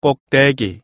꼭대기.